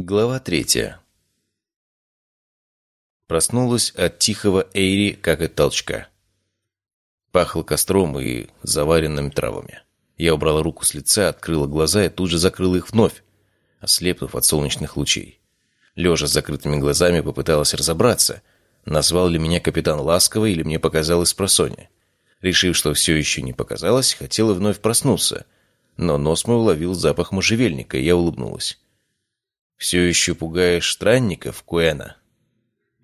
Глава третья. Проснулась от тихого эйри, как от толчка. Пахло костром и заваренными травами. Я убрала руку с лица, открыла глаза и тут же закрыла их вновь, ослепнув от солнечных лучей. Лежа с закрытыми глазами, попыталась разобраться, назвал ли меня капитан ласково или мне показалось просонья. Решив, что все еще не показалось, хотела вновь проснуться, но нос мой уловил запах можжевельника, и я улыбнулась. Все еще пугаешь странников, Куэна?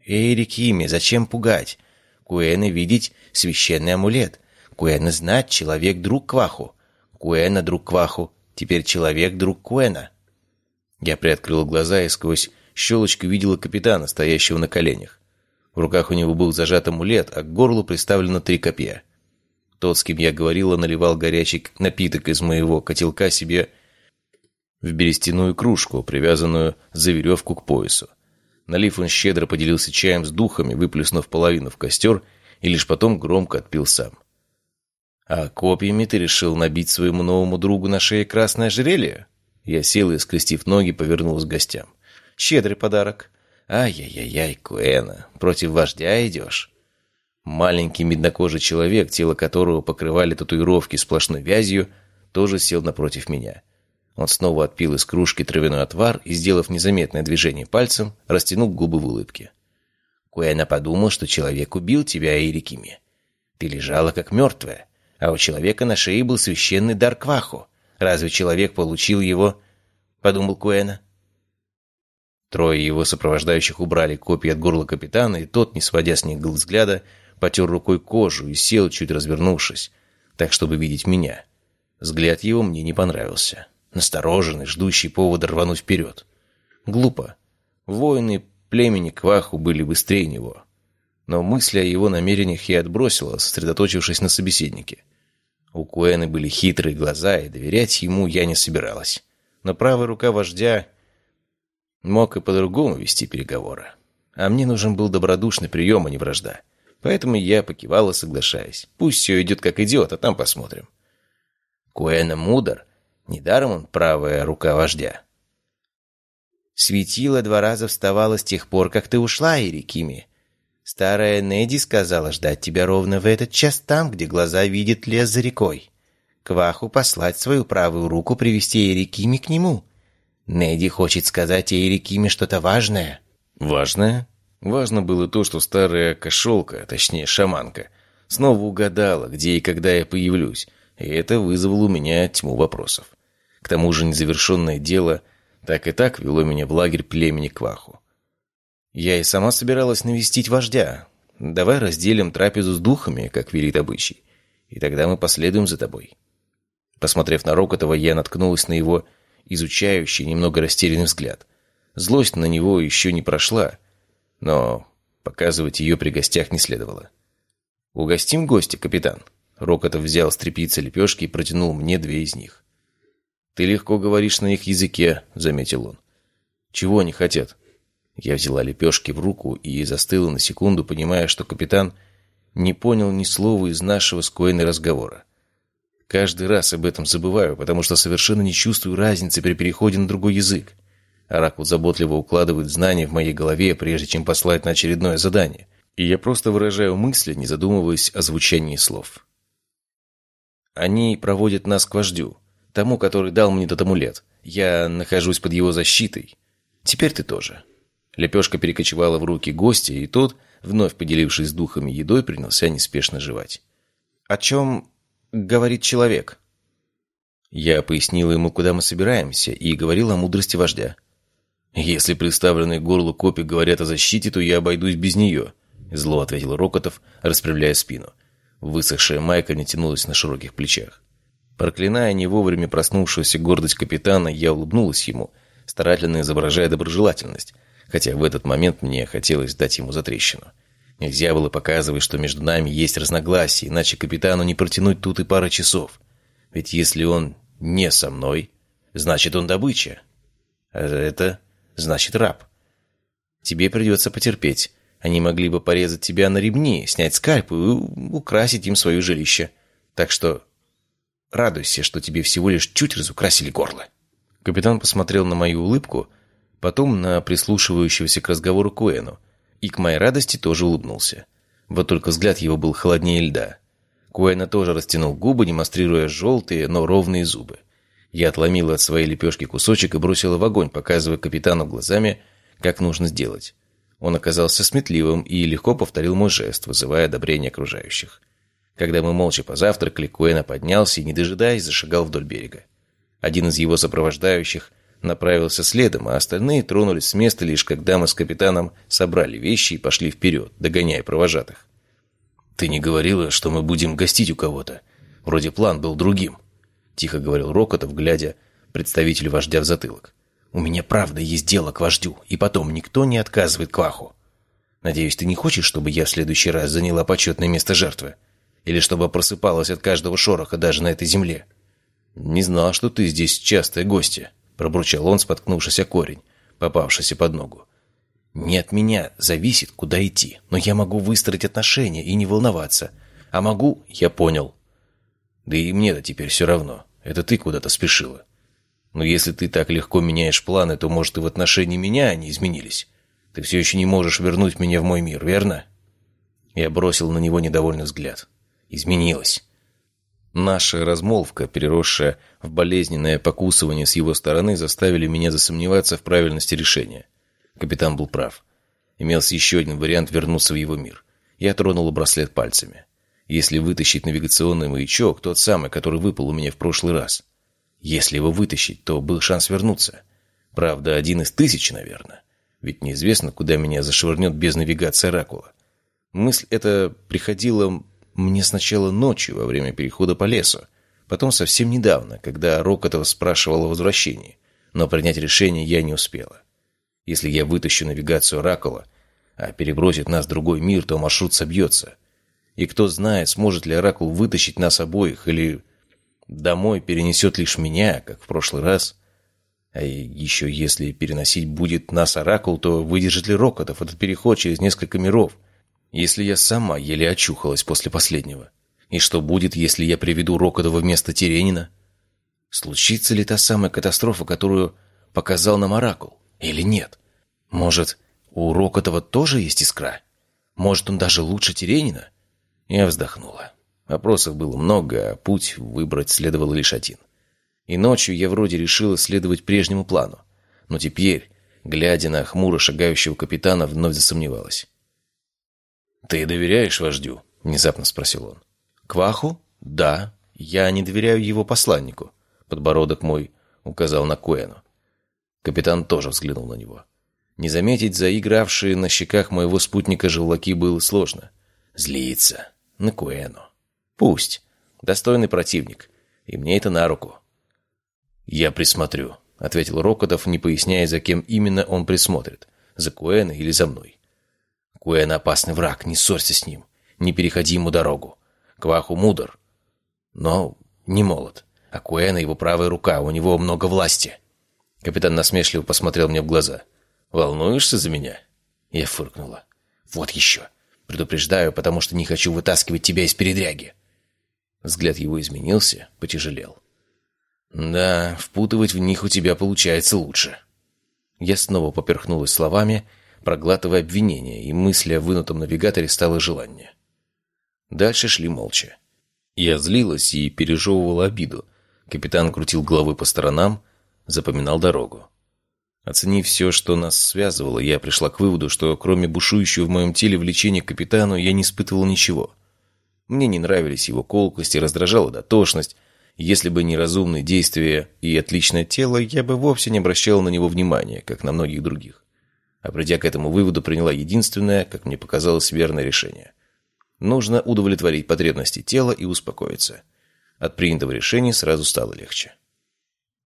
Эй, Рикими, зачем пугать? Куэна видеть священный амулет. Куэна знать человек друг Кваху. Куэна друг Кваху. Теперь человек друг Куэна. Я приоткрыл глаза и сквозь щелочку видела капитана, стоящего на коленях. В руках у него был зажат амулет, а к горлу приставлено три копья. Тот, с кем я говорила, наливал горячий напиток из моего котелка себе в берестяную кружку, привязанную за веревку к поясу. Налив, он щедро поделился чаем с духами, выплюснув половину в костер, и лишь потом громко отпил сам. «А копьями ты решил набить своему новому другу на шее красное ожерелье?» Я сел и, скрестив ноги, повернулся к гостям. «Щедрый подарок!» «Ай-яй-яй, Куэна, против вождя идешь?» Маленький меднокожий человек, тело которого покрывали татуировки сплошной вязью, тоже сел напротив меня. Он снова отпил из кружки травяной отвар и, сделав незаметное движение пальцем, растянул губы в улыбке. Куэна подумал, что человек убил тебя, Ирикими. Ты лежала как мертвая, а у человека на шее был священный дар Кваху. Разве человек получил его? Подумал Куэна. Трое его сопровождающих убрали копии от горла капитана, и тот, не сводя с них взгляда, потер рукой кожу и сел, чуть развернувшись, так, чтобы видеть меня. Взгляд его мне не понравился настороженный, ждущий повода рвануть вперед. Глупо. Воины племени Кваху были быстрее него. Но мысли о его намерениях я отбросила, сосредоточившись на собеседнике. У Куэны были хитрые глаза, и доверять ему я не собиралась. Но правая рука вождя мог и по-другому вести переговоры. А мне нужен был добродушный прием, а не вражда. Поэтому я покивала, соглашаясь. Пусть все идет как идет, а там посмотрим. Куэна мудр Недаром он правая рука вождя. Светило два раза вставало с тех пор, как ты ушла, Ирикими. Старая Неди сказала ждать тебя ровно в этот час там, где глаза видят лес за рекой. Кваху послать свою правую руку привести Эрикими к нему. Неди хочет сказать Эрикими что-то важное. Важное? Важно было то, что старая кошелка, точнее шаманка, снова угадала, где и когда я появлюсь, и это вызвало у меня тьму вопросов. К тому же незавершенное дело так и так вело меня в лагерь племени Кваху. Я и сама собиралась навестить вождя. Давай разделим трапезу с духами, как велит обычай, и тогда мы последуем за тобой. Посмотрев на Рокотова, я наткнулась на его изучающий, немного растерянный взгляд. Злость на него еще не прошла, но показывать ее при гостях не следовало. «Угостим гостя, капитан?» Рокотов взял с тряпицы лепешки и протянул мне две из них. «Ты легко говоришь на их языке», — заметил он. «Чего они хотят?» Я взяла лепешки в руку и застыла на секунду, понимая, что капитан не понял ни слова из нашего с Коэной разговора. Каждый раз об этом забываю, потому что совершенно не чувствую разницы при переходе на другой язык. Оракул заботливо укладывает знания в моей голове, прежде чем послать на очередное задание. И я просто выражаю мысли, не задумываясь о звучании слов. Они проводят нас к вождю, тому, который дал мне этот амулет. Я нахожусь под его защитой. Теперь ты тоже». Лепешка перекочевала в руки гостя, и тот, вновь поделившись с духами едой, принялся неспешно жевать. «О чем говорит человек?» Я пояснила ему, куда мы собираемся, и говорил о мудрости вождя. «Если представленные горлу копи говорят о защите, то я обойдусь без нее», — зло ответил Рокотов, распрямляя спину. Высохшая майка не тянулась на широких плечах. Проклиная не вовремя проснувшуюся гордость капитана, я улыбнулась ему, старательно изображая доброжелательность, хотя в этот момент мне хотелось дать ему затрещину. Нельзя было показывать, что между нами есть разногласия, иначе капитану не протянуть тут и пара часов. Ведь если он не со мной, значит он добыча. А это значит раб. Тебе придется потерпеть. Они могли бы порезать тебя на ремни, снять скальп и украсить им свое жилище. Так что Радуйся, что тебе всего лишь чуть разукрасили горло». Капитан посмотрел на мою улыбку, потом на прислушивающегося к разговору Коэну, и к моей радости тоже улыбнулся. Вот только взгляд его был холоднее льда. Куэна тоже растянул губы, демонстрируя желтые, но ровные зубы. Я отломила от своей лепешки кусочек и бросила в огонь, показывая капитану глазами, как нужно сделать. Он оказался сметливым и легко повторил мой жест, вызывая одобрение окружающих. Когда мы молча позавтракали, Куэна поднялся и, не дожидаясь, зашагал вдоль берега. Один из его сопровождающих направился следом, а остальные тронулись с места лишь когда мы с капитаном собрали вещи и пошли вперед, догоняя провожатых. «Ты не говорила, что мы будем гостить у кого-то? Вроде план был другим». — тихо говорил Рокотов, глядя представителю вождя в затылок. «У меня правда есть дело к вождю, и потом никто не отказывает Кваху. Надеюсь, ты не хочешь, чтобы я в следующий раз заняла почетное место жертвы? Или чтобы просыпалась от каждого шороха даже на этой земле?» «Не знал, что ты здесь частая гостья», — пробурчал он, споткнувшись о корень, попавшийся под ногу. «Не от меня зависит, куда идти, но я могу выстроить отношения и не волноваться. А могу...» «Я понял», да и мне-то теперь все равно. Это ты куда-то спешила. Но если ты так легко меняешь планы, то, может, и в отношении меня они изменились. Ты все еще не можешь вернуть меня в мой мир, верно?» Я бросил на него недовольный взгляд. «Изменилось». Наша размолвка, переросшая в болезненное покусывание с его стороны, заставили меня засомневаться в правильности решения. Капитан был прав. Имелся еще один вариант вернуться в его мир. Я тронул браслет пальцами. Если вытащить навигационный маячок, тот самый, который выпал у меня в прошлый раз. Если его вытащить, то был шанс вернуться. Правда, один из тысячи, наверное. Ведь неизвестно, куда меня зашвырнет без навигации Оракула. Мысль эта приходила мне сначала ночью, во время перехода по лесу, потом совсем недавно, когда Рокотов спрашивал о возвращении. Но принять решение я не успела. Если я вытащу навигацию Оракула, а перебросит нас в другой мир, то маршрут собьется. И кто знает, сможет ли Оракул вытащить нас обоих, или домой перенесет лишь меня, как в прошлый раз. А еще если переносить будет нас Оракул, то выдержит ли Рокотов этот переход через несколько миров, если я сама еле очухалась после последнего? И что будет, если я приведу Рокотова вместо Теренина? Случится ли та самая катастрофа, которую показал нам Оракул, или нет? Может, у Рокотова тоже есть искра? Может, он даже лучше Теренина? Я вздохнула. Вопросов было много, а путь выбрать следовало лишь один. И ночью я вроде решила следовать прежнему плану. Но теперь, глядя на хмуро шагающего капитана, вновь засомневалась. «Ты доверяешь вождю?» — внезапно спросил он. «Кваху? Да. Я не доверяю его посланнику». Подбородок мой указал на Куэну. Капитан тоже взглянул на него. Не заметить заигравшие на щеках моего спутника желваки было сложно. Злится на Куэну. Пусть. Достойный противник. И мне это на руку. «Я присмотрю», — ответил Рокотов, не поясняя, за кем именно он присмотрит. За Куэна или за мной. Куэн опасный враг, не ссорься с ним. Не переходи ему дорогу. Кваху мудр, но не молод. А Куэна его правая рука, у него много власти. Капитан насмешливо посмотрел мне в глаза. «Волнуешься за меня?» Я фыркнула. «Вот еще. Предупреждаю, потому что не хочу вытаскивать тебя из передряги». Взгляд его изменился, потяжелел. «Да, впутывать в них у тебя получается лучше». Я снова поперхнулась словами, проглатывая обвинения, и мысль о вынутом навигаторе стала желание. Дальше шли молча. Я злилась и пережевывала обиду. Капитан крутил головой по сторонам, запоминал дорогу. Оценив все, что нас связывало, я пришла к выводу, что кроме бушующего в моем теле влечения к капитану, я не испытывал ничего. Мне не нравились его колкости, раздражала дотошность. Если бы не разумные действия и отличное тело, я бы вовсе не обращала на него внимания, как на многих других. А придя к этому выводу, приняла единственное, как мне показалось, верное решение. Нужно удовлетворить потребности тела и успокоиться. От принятого решения сразу стало легче.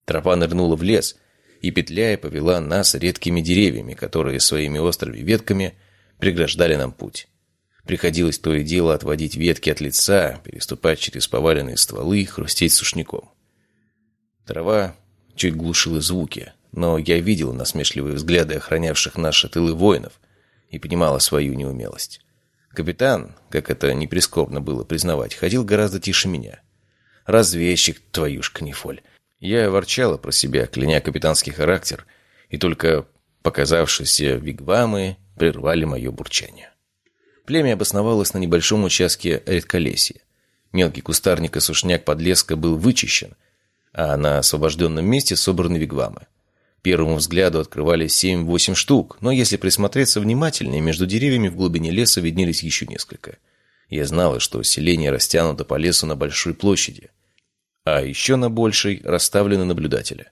Тропа нырнула в лес — и, петляя, повела нас редкими деревьями, которые своими острыми ветками преграждали нам путь. Приходилось то и дело отводить ветки от лица, переступать через поваленные стволы, хрустеть сушняком. Трава чуть глушила звуки, но я видел насмешливые взгляды охранявших наши тылы воинов и понимала свою неумелость. Капитан, как это не прискорбно было признавать, ходил гораздо тише меня. Разведчик, твою ж канифоль. Я ворчала про себя, кляня капитанский характер, и только Показавшиеся вигвамы прервали мое бурчание. Племя обосновалось на небольшом участке редколесья. Мелкий кустарник и сушняк подлеска был вычищен, а на освобожденном месте собраны вигвамы. Первому взгляду открывались 7-8 штук, но если присмотреться внимательнее, между деревьями в глубине леса виднелись еще несколько. Я знала, что селение растянуто по лесу на большой площади, а еще на большей расставлены наблюдатели.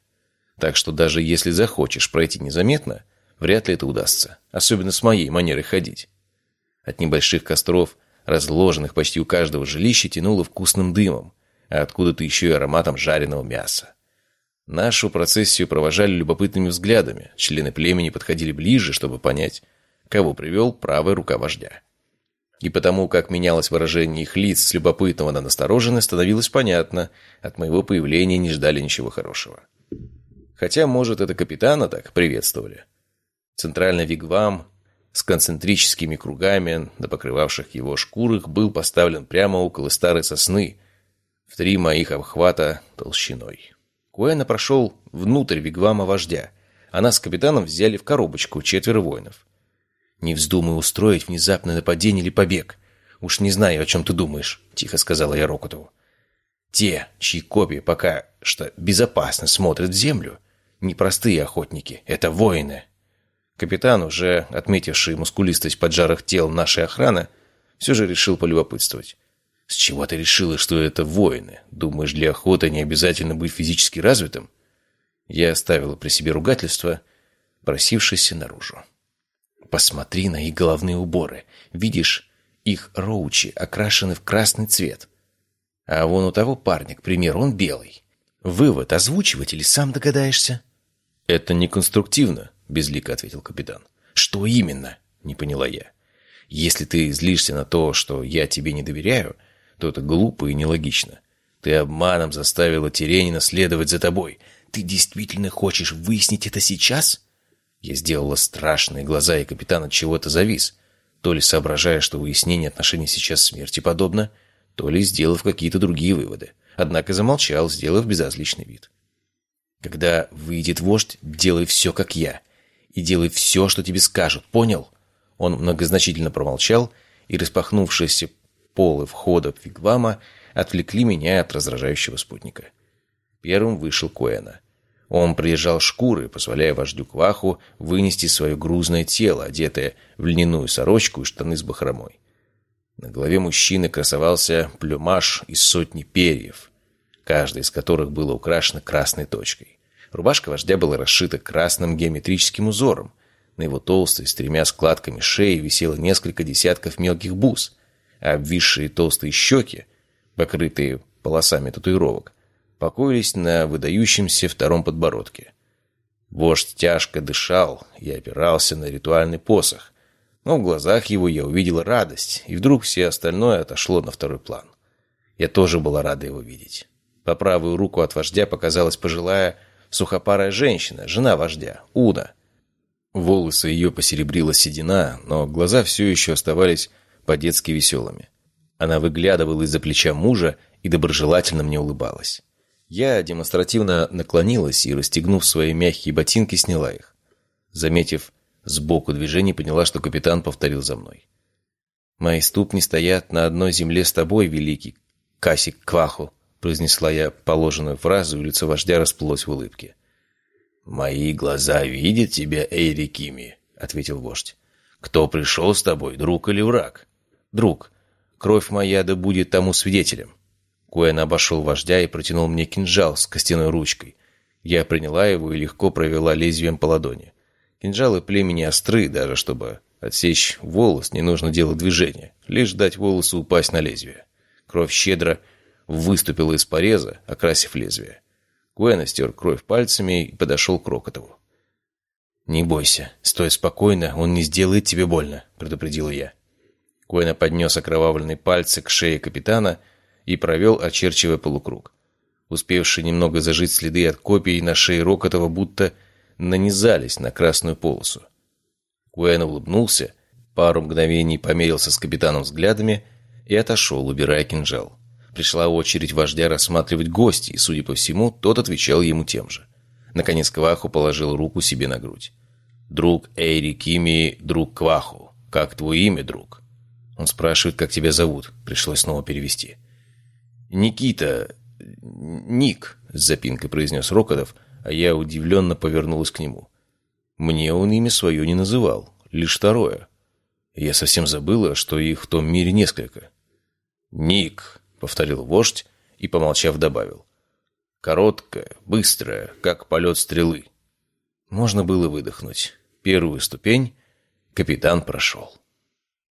Так что даже если захочешь пройти незаметно, вряд ли это удастся, особенно с моей манерой ходить. От небольших костров, разложенных почти у каждого жилища, тянуло вкусным дымом, а откуда-то еще и ароматом жареного мяса. Нашу процессию провожали любопытными взглядами, члены племени подходили ближе, чтобы понять, кого привел правая рука вождя. И потому, как менялось выражение их лиц с любопытного на настороженное, становилось понятно, от моего появления не ждали ничего хорошего. Хотя, может, это капитана так приветствовали. Центральный вигвам с концентрическими кругами на покрывавших его шкурах был поставлен прямо около старой сосны, в три моих обхвата толщиной. Куэна прошел внутрь вигвама вождя, а нас с капитаном взяли в коробочку четверо воинов. «Не вздумай устроить внезапное нападение или побег. Уж не знаю, о чем ты думаешь», — тихо сказала я Рокотову. «Те, чьи копии пока что безопасно смотрят в землю, не простые охотники, это воины». Капитан, уже отметивший мускулистость поджарых тел нашей охраны, все же решил полюбопытствовать. «С чего ты решила, что это воины? Думаешь, для охоты не обязательно быть физически развитым?» Я оставила при себе ругательство, просившееся наружу. Посмотри на их головные уборы. Видишь, их роучи окрашены в красный цвет. А вон у того парня, к примеру, он белый. Вывод озвучивать или сам догадаешься? «Это неконструктивно», — безлико ответил капитан. «Что именно?» — не поняла я. «Если ты злишься на то, что я тебе не доверяю, то это глупо и нелогично. Ты обманом заставила Теренина следовать за тобой. Ты действительно хочешь выяснить это сейчас?» Я сделала страшные глаза, и капитан от чего-то завис, то ли соображая, что выяснение отношений сейчас смерти подобно, то ли сделав какие-то другие выводы. Однако замолчал, сделав безразличный вид. «Когда выйдет вождь, делай все, как я. И делай все, что тебе скажут, понял?» Он многозначительно промолчал, и распахнувшиеся полы входа в Вигвама отвлекли меня от раздражающего спутника. Первым вышел Куэна. Он приезжал шкуры, позволяя вождю Кваху вынести свое грузное тело, одетое в льняную сорочку и штаны с бахромой. На голове мужчины красовался плюмаж из сотни перьев, каждая из которых было украшено красной точкой. Рубашка вождя была расшита красным геометрическим узором. На его толстой с тремя складками шеи висело несколько десятков мелких бус, а обвисшие толстые щеки, покрытые полосами татуировок, покоились на выдающемся втором подбородке. Вождь тяжко дышал и опирался на ритуальный посох, но в глазах его я увидел радость, и вдруг все остальное отошло на второй план. Я тоже была рада его видеть. По правую руку от вождя показалась пожилая сухопарая женщина, жена вождя, Уда. Волосы ее посеребрила седина, но глаза все еще оставались по-детски веселыми. Она выглядывала из-за плеча мужа и доброжелательно мне улыбалась. Я демонстративно наклонилась и, расстегнув свои мягкие ботинки, сняла их. Заметив сбоку движение, поняла, что капитан повторил за мной. «Мои ступни стоят на одной земле с тобой, великий Касик Кваху», произнесла я положенную фразу, и лицо вождя расплылось в улыбке. «Мои глаза видят тебя, Эйри Кими», — ответил вождь. «Кто пришел с тобой, друг или враг?» «Друг. Кровь моя да будет тому свидетелем». Куэн обошел вождя и протянул мне кинжал с костяной ручкой. Я приняла его и легко провела лезвием по ладони. Кинжалы племени остры, даже чтобы отсечь волос, не нужно делать движения, лишь дать волосу упасть на лезвие. Кровь щедро выступила из пореза, окрасив лезвие. Куэн стер кровь пальцами и подошел к Рокотову. «Не бойся, стой спокойно, он не сделает тебе больно», — предупредила я. Куэна поднес окровавленные пальцы к шее капитана — и провел, очерчивая полукруг. Успевшие немного зажить следы от копий на шее Рокотова будто нанизались на красную полосу. Куэн улыбнулся, пару мгновений померился с капитаном взглядами и отошел, убирая кинжал. Пришла очередь вождя рассматривать гостей, и, судя по всему, тот отвечал ему тем же. Наконец Кваху положил руку себе на грудь. Друг Эйри Кими, друг Кваху. Как твое имя, друг?» Он спрашивает, как тебя зовут. Пришлось снова перевести. «Никита... Ник», — с запинкой произнес Рокодов, а я удивленно повернулась к нему. Мне он имя свое не называл, лишь второе. Я совсем забыла, что их в том мире несколько. «Ник», — повторил вождь и, помолчав, добавил. «Короткая, быстрая, как полет стрелы». Можно было выдохнуть. Первую ступень капитан прошел.